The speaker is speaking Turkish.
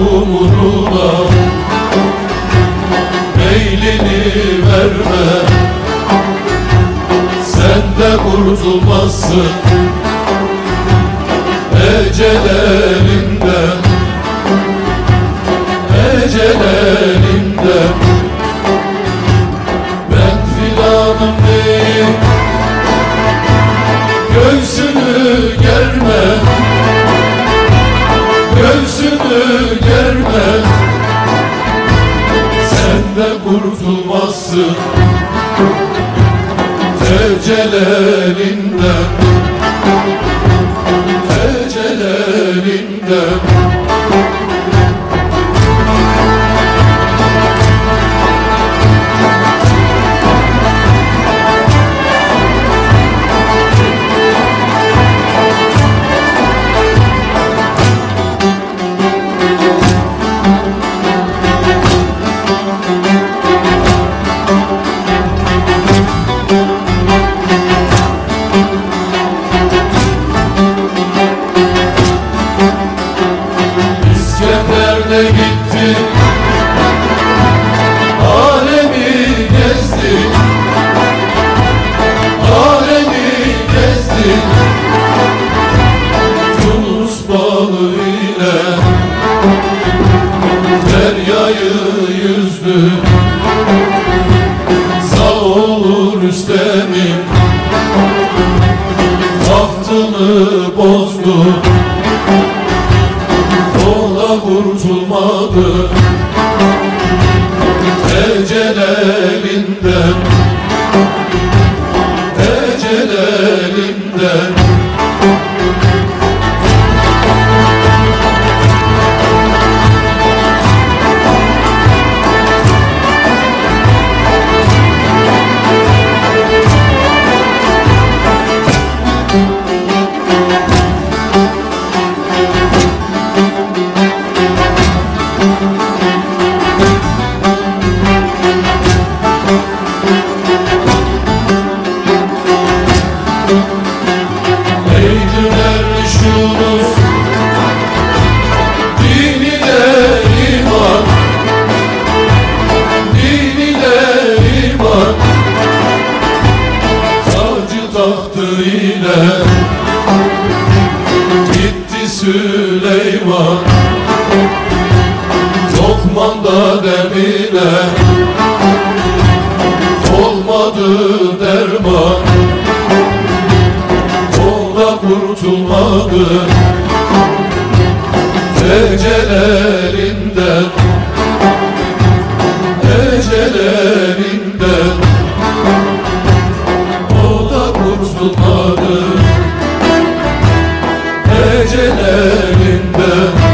umuruna Meylini verme. Sen de kurtulmazsın. Ecel elinden Ecel elinden germe Sen de kurtulmazsın. Ecel Sağ olur Rüstem'in Tahtını bozdu. Ola kurtulmadı Ecel Gitti Süleyman. Lokmanda demine. Olmadı derman. O da kurtulmadı. Ecel elinden Ecel elinden O da kurtulmadı ecelerinden